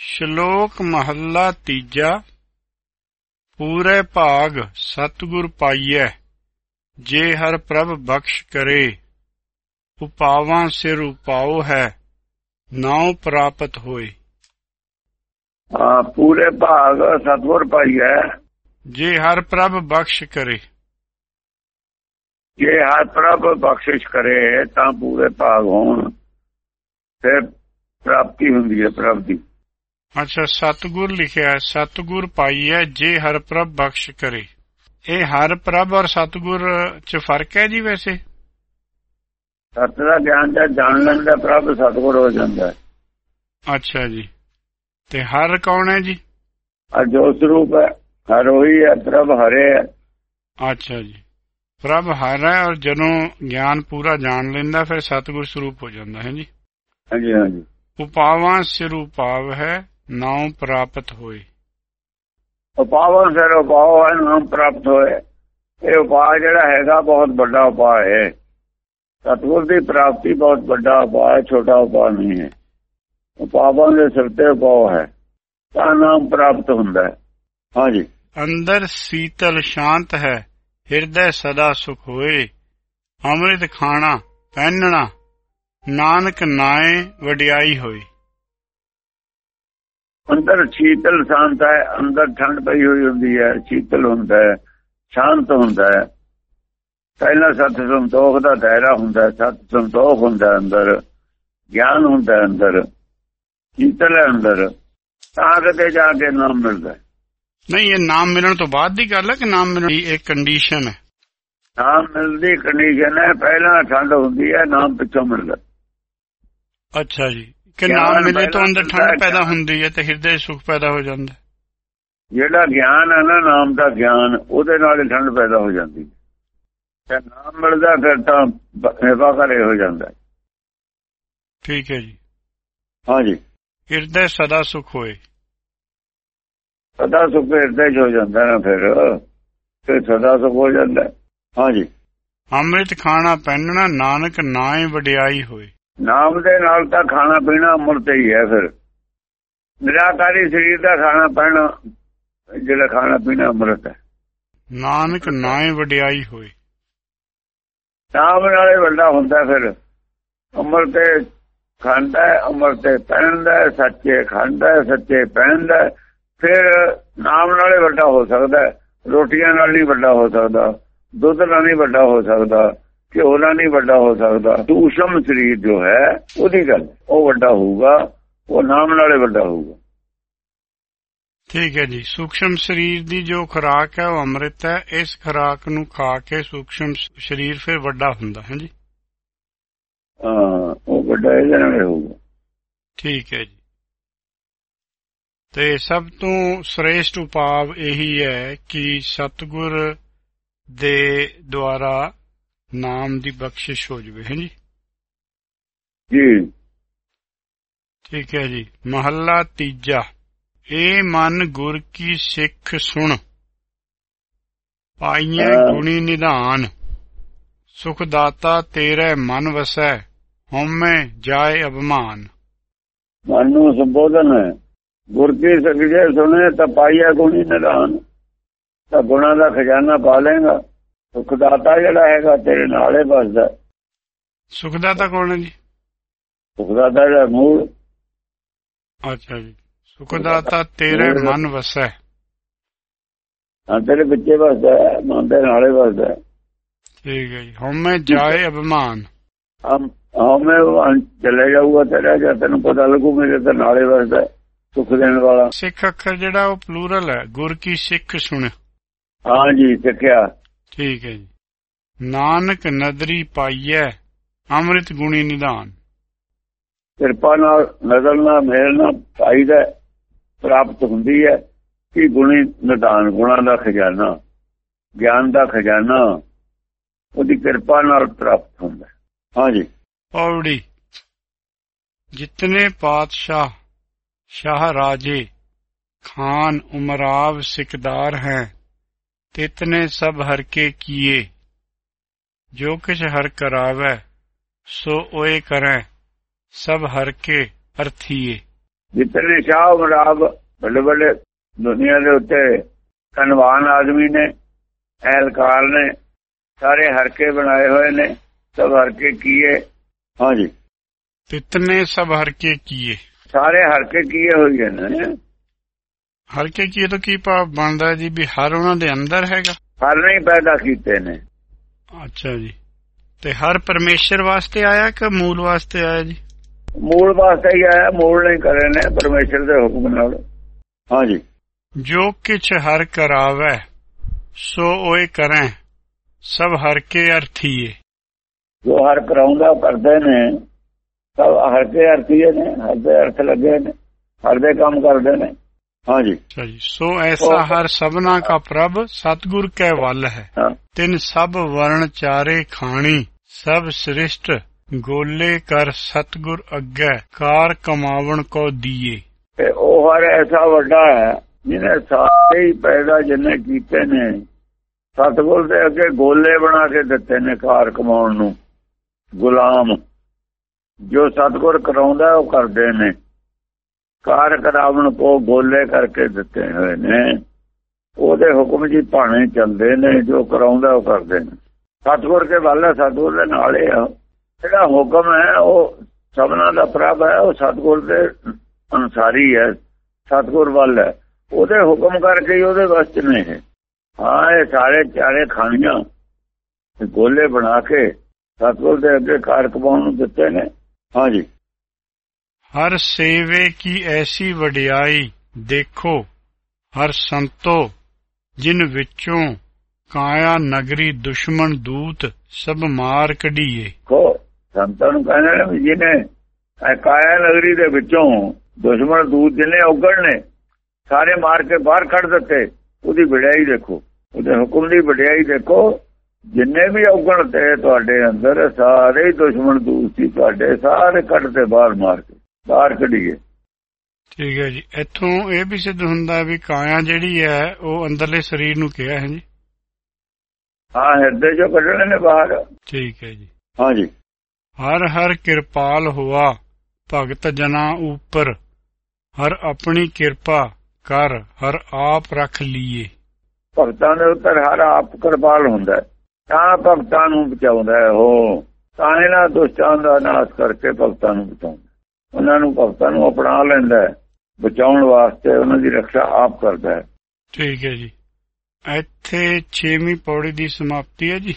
ਸ਼ਲੋਕ ਮਹੱਲਾ ਤੀਜਾ। ਪੂਰੇ ਭਾਗ ਸਤਿਗੁਰ ਪਾਈਐ ਜੇ ਹਰ ਪ੍ਰਭ ਬਖਸ਼ ਕਰੇ। ਉਪਾਵਾਂ ਸਿਰ ਉਪਾਉ ਹੈ ਨਾਉ ਪ੍ਰਾਪਤ ਹੋਏ। ਹਾਂ ਪੂਰੇ ਭਾਗ ਸਤਿਗੁਰ ਪਾਈਐ। ਜੇ ਹਰ ਪ੍ਰਭ ਬਖਸ਼ ਕਰੇ। ਜੇ ਹਰ ਪ੍ਰਭ ਬਖਸ਼ਿਸ਼ ਕਰੇ ਤਾਂ ਪੂਰੇ ਭਾਗ ਹੋਣ ਫਿਰ ਪ੍ਰਾਪਤੀ ਹੁੰਦੀ ਹੈ ਪ੍ਰਭ ਦੀ। ਅੱਛਾ ਸਤਿਗੁਰ ਲਿਖਿਆ ਹੈ, ਸਤਿਗੁਰ ਪਾਈਐ ਜੇ ਹਰ ਪ੍ਰਭ ਬਖਸ਼ ਕਰੇ। ਇਹ ਹਰ ਪ੍ਰਭ ਔਰ ਸਤਿਗੁਰ ਚ ਫ਼ਰਕ ਹੈ ਜੀ ਵੈਸੇ? ਸਤ ਦਾ ਗਿਆਨ ਦਾ ਜਾਣ ਲੈਂਦਾ ਪ੍ਰਭ ਸਤਿਗੁਰ ਹੋ ਜਾਂਦਾ ਹੈ। ਅੱਛਾ ਜੀ। ਤੇ ਹਰ ਕੌਣ ਹੈ ਜੀ? ਆ ਜੋ ਸਰੂਪ ਹੈ ਹਰ ਹੋਈ ਹੈ ਪ੍ਰਭ ਹਰੇ ਹੈ। ਅੱਛਾ ਜੀ। ਪ੍ਰਭ ਹਰ ਹੈ ਔਰ ਜਦੋਂ ਗਿਆਨ ਪੂਰਾ ਜਾਣ ਲੈਂਦਾ ਫਿਰ ਸਤਿਗੁਰ ਸਰੂਪ ਹੋ ਜਾਂਦਾ ਹੈ ਜੀ? ਹਾਂਜੀ ਹਾਂਜੀ। ਉਪਾਵਾਂ ਸਿਰ ਉਪਾਵ ਹੈ ਨਾਉ ਪ੍ਰਾਪਤ ਹੋਏ। ਉਪਾਵਨ ਸਿਰ ਉਪਾਵ ਹੈ ਨਾਮ ਪ੍ਰਾਪਤ ਹੋਏ। ਇਹ ਉਪਾਅ ਜਿਹੜਾ ਹੈਗਾ ਬਹੁਤ ਵੱਡਾ ਉਪਾਅ ਹੈ। ਸਤਿਗੁਰ ਦੀ ਪ੍ਰਾਪਤੀ ਬਹੁਤ ਵੱਡਾ ਉਪਾਅ ਹੈ ਛੋਟਾ ਉਪਾਅ ਨਹੀਂ ਹੈ। ਉਪਾਵਾਂ ਦੇ ਸਿਰ ਤੇ ਉਪਾਅ ਹੈ ਤਾਂ ਨਾਮ ਪ੍ਰਾਪਤ ਹੁੰਦਾ ਹੈ। ਹਾਂਜੀ। ਅੰਦਰ ਸੀਤਲ ਸ਼ਾਂਤ ਹੈ ਹਿਰਦੈ ਸਦਾ ਸੁਖ ਹੋਏ। ਅੰਮ੍ਰਿਤ ਖਾਣਾ ਪਹਿਨਣਾ ਨਾਨਕ ਨਾਏ ਵਡਿਆਈ ਹੋਈ ਅੰਦਰ ਸ਼ੀਤਲ ਸ਼ਾਂਤ ਹੈ ਅੰਦਰ ਠੰਡ ਪਈ ਹੋਈ ਹੁੰਦੀ ਹੈ ਸ਼ੀਤਲ ਹੁੰਦਾ ਹੈ ਸ਼ਾਂਤ ਹੁੰਦਾ ਹੈ। ਪਹਿਲਾਂ ਸਤ ਸੰਤੋਖ ਦਾ ਦਾਇਰਾ ਹੁੰਦਾ ਸਤ ਸੰਤੋਖ ਹੁੰਦਾ ਅੰਦਰ ਗਿਆਨ ਹੁੰਦਾ ਅੰਦਰ ਸ਼ੀਤਲ ਹੈ ਅੰਦਰ ਤਾਂ ਕਿਤੇ ਜਾ ਕੇ ਨਾਮ ਮਿਲਦਾ ਨਹੀਂ ਇਹ ਨਾਮ ਮਿਲਣ ਤੋਂ ਬਾਅਦ ਦੀ ਗੱਲ ਹੈ ਕਿ ਨਾਮ ਮਿਲਣ ਦੀ ਇੱਕ ਕੰਡੀਸ਼ਨ ਹੈ? ਨਾਮ ਮਿਲਦੀ ਕੰਡੀਸ਼ਨ ਹੈ ਪਹਿਲਾਂ ਠੰਡ ਹੁੰਦੀ ਹੈ ਨਾਮ ਪਿੱਛੋਂ ਮਿਲਦਾ ਅੱਛਾ ਜੀ। ਕਿ ਨਾਮ ਮਿਲੇ ਤਾਂ ਅੰਦਰ ਹੈ, ਠੰਡ ਪੈਦਾ। ਹੁੰਦੀ ਹੈ ਤੇ ਹਿਰਦੇ ਸੁਖ ਪੈਦਾ ਹੋ ਜਾਂਦਾ ਹੈ। ਜਿਹੜਾ ਗਿਆਨ ਹੈ ਨਾ ਨਾਮ ਦਾ ਗਿਆਨ ਉਹਦੇ ਨਾਲ ਹੀ ਠੰਡ ਪੈਦਾ ਹੋ ਜਾਂਦੀ ਹੈ ਤੇ ਨਾਮ ਮਿਲਦਾ ਫਿਰ ਤਾਂ ਸੇਵਾ ਕਰੇ ਹੋ ਜਾਂਦਾ ਹੈ। ਠੀਕ ਹੈ ਜੀ ਹਾਂਜੀ ਹਿਰਦੇ ਸਦਾ ਸੁਖ ਹੋਏ ਸਦਾ ਸੁਖ ਹਿਰਦੇ 'ਚ ਹੋ ਜਾਂਦਾ ਨਾ ਫਿਰ ਫਿਰ ਸਦਾ ਸੁਖ ਹੋ ਜਾਂਦਾ ਹੈ। ਹਾਂਜੀ ਅੰਮ੍ਰਿਤ ਖਾਣਾ ਪਹਿਨਣਾ ਨਾਨਕ ਨਾਏ ਵਡਿਆਈ ਹੋਏ ਨਾਮ ਦੇ ਨਾਲ ਤਾਂ ਖਾਣਾ ਪੀਣਾ ਅਮਰਤ ਹੀ ਹੈ ਫਿਰ। ਨਿਰਾਕਾਰੀ ਸਰੀਰ ਦਾ ਖਾਣਾ ਪੈਣਾ ਜਿਹੜਾ ਖਾਣਾ ਪੀਣਾ ਅਮਰਤ ਹੈ। ਨਾਨਕ ਨਾਏ ਵਡਿਆਈ ਹੋਏ। ਨਾਮ ਨਾਲੇ ਵੱਡਾ ਹੁੰਦਾ ਫਿਰ। ਅਮਰ ਤੇ ਖਾਂਦਾ ਹੈ ਅਮਰ ਤੇ ਪਹਿਨਦਾ ਹੈ ਸੱਚੇ ਖਾਂਦਾ ਹੈ ਸੱਚੇ ਪਹਿਨਦਾ ਫਿਰ ਨਾਮ ਨਾਲੇ ਵੱਡਾ ਹੋ ਸਕਦਾ ਰੋਟੀਆਂ ਨਾਲ ਨਹੀਂ ਵੱਡਾ ਹੋ ਸਕਦਾ ਦੁੱਧ ਨਾਲ ਨਹੀਂ ਵੱਡਾ ਹੋ ਸਕਦਾ। ਘਿਓ ਨਾਲ ਨਹੀਂ ਵੱਡਾ ਹੋ ਸਕਦਾ। ਸੂਖਮ ਸਰੀਰ ਜੋ ਹੈ ਉਹਦੀ ਗੱਲ। ਉਹ ਵੱਡਾ ਹੋਊਗਾ ਉਹ ਨਾਮ ਨਾਲੇ ਵੱਡਾ ਹੋਊਗਾ। ਠੀਕ ਹੈ ਜੀ। ਸੂਖਸ਼ਮ ਸਰੀਰ ਦੀ ਜੋ ਖੁਰਾਕ ਹੈ ਉਹ ਅੰਮ੍ਰਿਤ ਹੈ। ਇਸ ਖੁਰਾਕ ਨੂੰ ਖਾ ਕੇ ਸੂਖਸ਼ਮ ਸਰੀਰ ਫਿਰ ਵੱਡਾ ਹੁੰਦਾ ਹੈ ਜੀ। ਹਾਂ ਉਹ ਵੱਡਾ ਇਹਦੇ ਨਾਲ ਹੋਊਗਾ। ਠੀਕ ਹੈ ਜੀ। ਤੇ ਸਭ ਤੋਂ ਸ੍ਰੇਸ਼ਟ ਉਪਾਵ ਇਹੀ ਹੈ ਕਿ ਸਤਿਗੁਰ ਦੇ ਦੁਆਰਾ ਨਾਮ ਦੀ ਬਖਸ਼ਿਸ਼ ਹੋ ਜਵੇ ਹੈ ਜੀ? ਜੀ। ਠੀਕ ਹੈ ਜੀ। ਮਹੱਲਾ ਤੀਜਾ। ਏ ਮਨ ਗੁਰ ਕੀ ਸਿੱਖ ਸੁਣ। ਪਾਈਐ ਹਾਂ। ਗੁਣੀ ਨਿਧਾਨ। ਸੁਖ ਦਾਤਾ ਤੇਰੇ ਮਨ ਵਸੈ ਹਉਮੈ ਜਾਏ ਅਭਮਾਨ। ਮਨ ਨੂੰ ਸੰਬੋਧਨ ਹੈ। ਗੁਰ ਕੀ ਸਗਜੇ ਸੁਣੇ ਤਾਂ ਪਾਈਆ ਗੁਣੀ ਨਿਦਾਨ ਤਾਂ ਗੁਣਾ ਦਾ ਖਜ਼ਾਨਾ ਪਾ ਲੇਗਾ ਸੁਖਦਾਤਾ ਜਿਹੜਾ ਹੈਗਾ ਤੇਰੇ ਨਾਲੇ ਬਸਦਾ ਸੁਖ ਦਾਤਾ ਕੌਣ ਹੈ ਜੀ? ਸੁਖਦਾਤਾ ਜਿਹੜਾ ਮੂਲ। ਅੱਛਾ ਜੀ। ਸੁਖ ਦਾਤਾ ਤੇਰੇ ਮਨ ਵਸੈ ਹਾਂ। ਤੇਰੇ ਬੱਚੇ ਬਸਦਾ ਹੈ, ਮਨ ਦੇ ਨਾਲੇ ਬਸਦਾ ਹੈ। ਠੀਕ ਹੈ ਜੀ। ਹਉਮੈ ਜਾਏ ਅਭਮਾਨ। ਹਮ ਹਮੇ ਚਲੇ ਜਾਊਗਾ ਤੇਰਾ ਜਦ ਤੈਨੂੰ ਪਤਾ ਲੱਗੂ ਮੇਰੇ ਤਾਂ ਨਾਲੇ ਬਸਦਾ ਹੈ, ਸੁਖ ਦੇਣ ਵਾਲਾ। ਸਿੱਖ ਅੱਖਰ ਜਿਹੜਾ ਉਹ ਪਲੂਰਲ ਹੈ ਗੁਰ ਕੀ ਸਿੱਖ ਸੁਣ। ਹਾਂ ਜੀ ਸਿੱਖਿਆ। ਠੀਕ ਹੈ ਜੀ। ਨਾਨਕ ਨਦਰੀ ਪਾਈਐ ਅੰਮ੍ਰਿਤ ਗੁਣੀ ਨਿਧਾਨ ਕਿਰਪਾ ਨਾਲ ਨਜ਼ਰ ਨਾਲ ਮੇਲ ਨਾਲ ਪਾਈਦਾ ਪ੍ਰਾਪਤ ਹੁੰਦੀ ਹੈ ਕਿ ਗੁਣੀ ਨਿਦਾਨ ਗੁਣਾ ਦਾ ਖਜ਼ਾਨਾ ਗਿਆਨ ਦਾ ਖਜ਼ਾਨਾ ਉਹਦੀ ਕਿਰਪਾ ਨਾਲ ਪ੍ਰਾਪਤ ਹੁੰਦਾ। ਹਾਂਜੀ ਪੌੜੀ ਜਿਤਨੇ ਪਾਤਸ਼ਾਹ ਸ਼ਾਹ ਰਾਜੇ ਖਾਨ ਉਮਰਾਵ ਸਿਕਦਾਰ ਹੈ ਤਿਤਨੇ ਸਭ ਹਰ ਕੇ ਕੀਏ। ਜੋ ਕਿਛ ਹਰ ਕਰਾਵੈ ਸੋ ਓਏ ਕਰੈ ਸਭ ਹਰ ਕੇ ਅਰਥੀਏ। ਜਿਤਨੇ ਸ਼ਾਹ ਮਰਾਬ ਵੱਡੇ ਵੱਡੇ ਦੁਨੀਆ ਦੇ ਉੱਤੇ ਕਨਵਾਨ ਆਦਮੀ ਨੇ ਐਲਕਾਰ ਨੇ ਸਾਰੇ ਹਰਕੇ ਬਣਾਏ ਹੋਏ ਨੇ ਸਭ ਹਰਕੇ ਕੀਏ। ਹਾਂਜੀ। ਤਿਤਨੇ ਸਭ ਹਰਕੇ ਕੀਏ। ਸਾਰੇ ਹਰਕੇ ਕੀਏ ਹੋਏ ਨੇ। ਹਰਕੇ ਕੀਏ ਤੋਂ ਕੀ ਭਾਵ ਬਣਦਾ ਜੀ ਵੀ ਹਰ ਉਹਨਾਂ ਦੇ ਅੰਦਰ ਹੈਗਾ? ਹਰ ਨਹੀਂ ਪੈਦਾ ਕੀਤੇ ਨੇ। ਅੱਛਾ ਜੀ। ਤੇ ਹਰ ਪਰਮੇਸ਼ਰ ਵਾਸਤੇ ਆਇਆ ਕਿ ਮੂਲ ਵਾਸਤੇ ਆਇਆ ਜੀ? ਮੂਲ ਵਾਸਤੇ ਹੀ ਆਇਆ ਮੂਲ ਨਹੀਂ ਕਰੇ ਨੇ ਪਰਮੇਸ਼ਰ ਦੇ ਹੁਕਮ ਨਾਲ। ਹਾਂਜੀ ਜੋ। ਕਿਛ ਹਰ ਕਰਾਵੈ ਸੋ ਓਏ ਕਰੈ ਸਭ ਹਰ ਕੇ ਅਰਥੀਏ। ਜੋ ਹਰ ਕਰਾਉਂਦਾ ਕਰਦੇ ਨੇ। ਸਭ ਹਰ ਕੇ ਅਰਥੀਏ ਨੇ ਹਰ ਦੇ ਅਰਥ ਲੱਗੇ ਨੇ ਹਰ ਦੇ ਕੰਮ ਕਰਦੇ ਨੇ। ਹਾਂਜੀ। ਸੋ ਐਸਾ ਹਰ ਸਭਨਾ ਕਾ ਪ੍ਰਭ ਸਤਗੁਰ ਕੈ ਵੱਲ ਹੈ। ਹਾਂ। ਤਿਨ ਸਭ ਵਰਣ ਚਾਰੇ ਖਾਣੀ ਸਭ ਸ੍ਰਿਸ਼ਟ ਗੋਲੇ ਕਰ ਸਤਗੁਰ ਅੱਗੇ ਕਾਰ ਕਮਾਵਣ ਕੋ ਦੀਏ। ਤੇ ਉਹ ਹਰ ਐਸਾ ਵੱਡਾ ਹੈ ਜਿਹਨੇ ਸਾਰੇ ਹੀ ਪੈਦਾ ਜਿੰਨੇ ਕੀਤੇ ਨੇ ਸਤਗੁਰ ਦੇ ਅੱਗੇ ਗੋਲੇ ਬਣਾ ਕੇ ਦਿੱਤੇ ਨੇ ਕਾਰ ਕਮਾਉਣ ਨੂੰ। ਗੁਲਾਮ ਜੋ ਸਤਗੁਰ ਕਰਾਉਂਦਾ ਉਹ ਕਰਦੇ ਨੇ। ਕਾਰ ਰਾਵਣ ਕੋ ਗੋਲੇ ਕਰਕੇ ਦਿੱਤੇ ਹੋਏ ਨੇ। ਉਹਦੇ ਹੁਕਮ ਜੀ ਭਾਣੇ ਚੱਲਦੇ ਨੇ, ਜੋ ਕਰਾਉਂਦਾ ਉਹ ਕਰਦੇ ਨੇ। ਸਤਗੁਰ ਕੇ ਵੱਲ ਸਤਗੁਰ ਦੇ ਨਾਲ ਆ। ਜਿਹੜਾ ਹੁਕਮ ਹੈ, ਉਹ ਸਭਨਾ ਦਾ ਪ੍ਰਭ ਹੈ, ਉਹ ਸਤਗੁਰ ਦੇ ਅਨਸਾਰੀ ਹੈ, ਸਤਗੁਰ ਵੱਲ ਹੈ। ਉਹਦੇ ਹੁਕਮ ਕਰਕੇ ਹੀ ਉਹਦੇ ਵਸਤ ਨੇ ਇਹ। ਹਾਂ, ਇਹ ਸਾਰੇ ਚਾਰੇ ਖਾਣੀਆਂ ਗੋਲੇ ਬਣਾ ਕੇ ਸਤਗੁਰ ਦੇ ਅੱਗੇ ਕਾਰਕ ਪਾਉਣ ਨੂੰ ਦਿੱਤੇ ਨੇ। ਹਾਂਜੀ ਹਰ ਸੇਵੇ ਕੀ ਐਸੀ ਵਡਿਆਈ ਦੇਖੋ, ਹਰ ਸੰਤੋ, ਜਿਨ ਵਿੱਚੋਂ ਕਾਇਆ ਨਗਰੀ ਦੁਸ਼ਮਣ ਦੂਤ ਸਭ ਮਾਰ ਕਢੀਏ। ਕੋ ਸੰਤਾਂ ਨੂੰ ਕਹਿੰਦੇ ਨੇ ਜਿਹਨੇ ਕਾਇਆ ਨਗਰੀ ਦੇ ਵਿੱਚੋਂ ਦੁਸ਼ਮਣ ਦੂਤ ਜਿੰਨੇ ਔਗਣ ਨੇ ਸਾਰੇ ਮਾਰ ਕੇ ਬਾਹਰ ਕੱਢ ਦਿੱਤੇ, ਉਹਦੀ ਵਡਿਆਈ ਦੇਖੋ। ਉਹਦੇ ਹੁਕਮ ਦੀ ਵਡਿਆਈ ਦੇਖੋ, ਜਿੰਨੇ ਵੀ ਔਗਣ ਤੇ ਤੁਹਾਡੇ ਅੰਦਰ, ਸਾਰੇ ਦੁਸ਼ਮਣ ਦੂਤ ਸੀ ਤੁਹਾਡੇ, ਸਾਰੇ ਕੱਢ ਤੇ ਬਾਹਰ ਮਾਰ ਕੇ। ਬਾਹਰ ਕੱਢੀਏ। ਠੀਕ ਹੈ ਜੀ। ਇੱਥੋਂ ਇਹ ਵੀ ਸਿੱਧ ਹੁੰਦਾ ਵੀ ਕਾਇਆ ਜਿਹੜੀ ਹੈ ਉਹ ਅੰਦਰਲੇ ਸਰੀਰ ਨੂੰ ਕਿਹਾ ਹੈ ਜੀ। ਹਾਂ ਹਿਰਦੇ ਚੋਂ ਕੱਢਣੇ ਨੇ ਬਾਹਰ। ਠੀਕ ਹੈ ਜੀ। ਹਾਂਜੀ ਹਰ ਹਰ ਕਿਰਪਾਲ ਹੋਆ ਭਗਤ ਜਨਾ ਉਪਰ। ਹਰ ਆਪਣੀ ਕਿਰਪਾ ਕਰ ਹਰ ਆਪ ਰੱਖ ਲਈਏ ਭਗਤਾਂ ਦੇ ਉੱਤਰ ਹਰ ਆਪ ਕਿਰਪਾਲ ਹੁੰਦਾ ਹੈ। ਤਾਂ ਭਗਤਾਂ ਨੂੰ ਬਚਾਉਂਦਾ ਹੈ ਤਾਂ ਇਹਨਾਂ ਦੁਸ਼ਟਾਂ ਦਾ ਨਾਸ਼ ਕਰਕੇ ਭਗਤਾਂ ਨੂੰ ਬਚਾਉਂਦਾ ਉਹਨਾਂ ਨੂੰ ਭਗਤਾਂ ਨੂੰ ਅਪਣਾ ਲੈਂਦਾ ਹੈ, ਬਚਾਉਣ ਵਾਸਤੇ ਉਹਨਾਂ ਦੀ ਰੱਖਿਆ ਆਪ ਕਰਦਾ ਹੈ। ਠੀਕ ਹੈ ਜੀ। ਇੱਥੇ 6ਵੀਂ ਪੌੜੀ ਦੀ ਸਮਾਪਤੀ ਹੈ ਜੀ।